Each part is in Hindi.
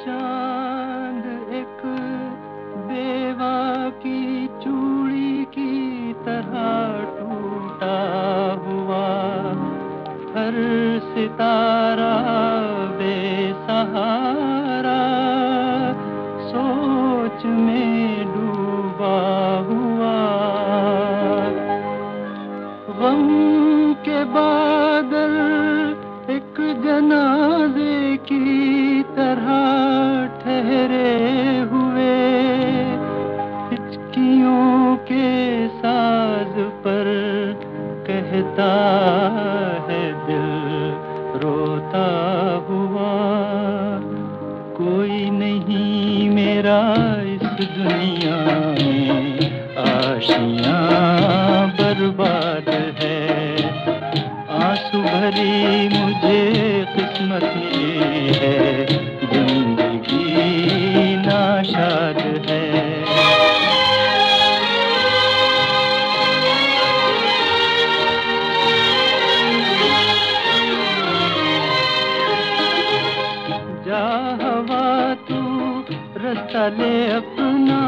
चाँद एक बेवा की चूड़ी की तरह टूटा हुआ। हर सितारा बेसहारा सोच में डूबा हुआ। गम के बादल एक जनाजे के साज पर कहता है दिल, रोता हुआ। कोई नहीं मेरा इस दुनिया में, आशियाँ बर्बाद है। आँसू भरी मुझे किस्मत मिली रास्ता ले अपना,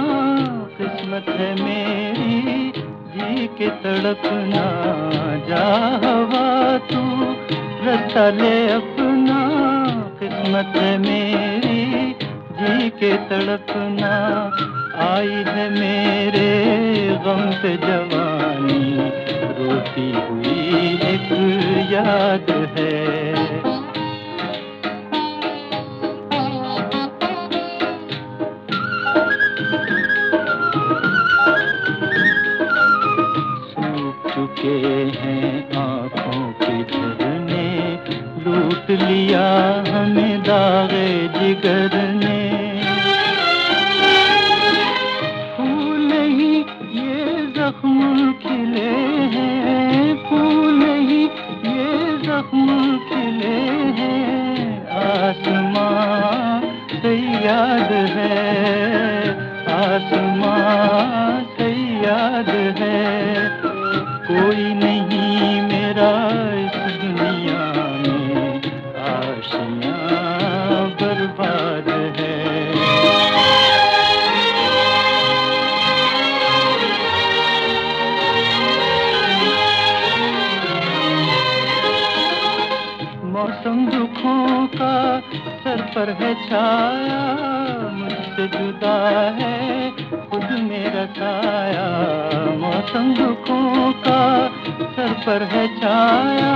किस्मत है मेरी, जी के तड़पना। जा हवा तू, रास्ता ले अपना, किस्मत है मेरी, जी के तड़पना। आई है मेरे गम पे जवानी, रोती हुई एक याद है। चुके हैं आँखों के झरने। लूट लिया हमें दागे जिगर ने। फूल नहीं, ये जख्म खिले हैं। फूल नहीं, ये जख्म खिले हैं। आसमां से याद है, आसमां मौसम दुखों का सर पर है छाया मुझसे जुदा है खुद मेरा रखाया। मौसम दुखों का सर पर है छाया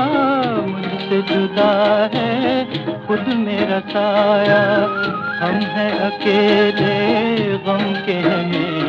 मुझसे जुदा है खुद मेरा रखाया। हम हैं अकेले, गम के हैं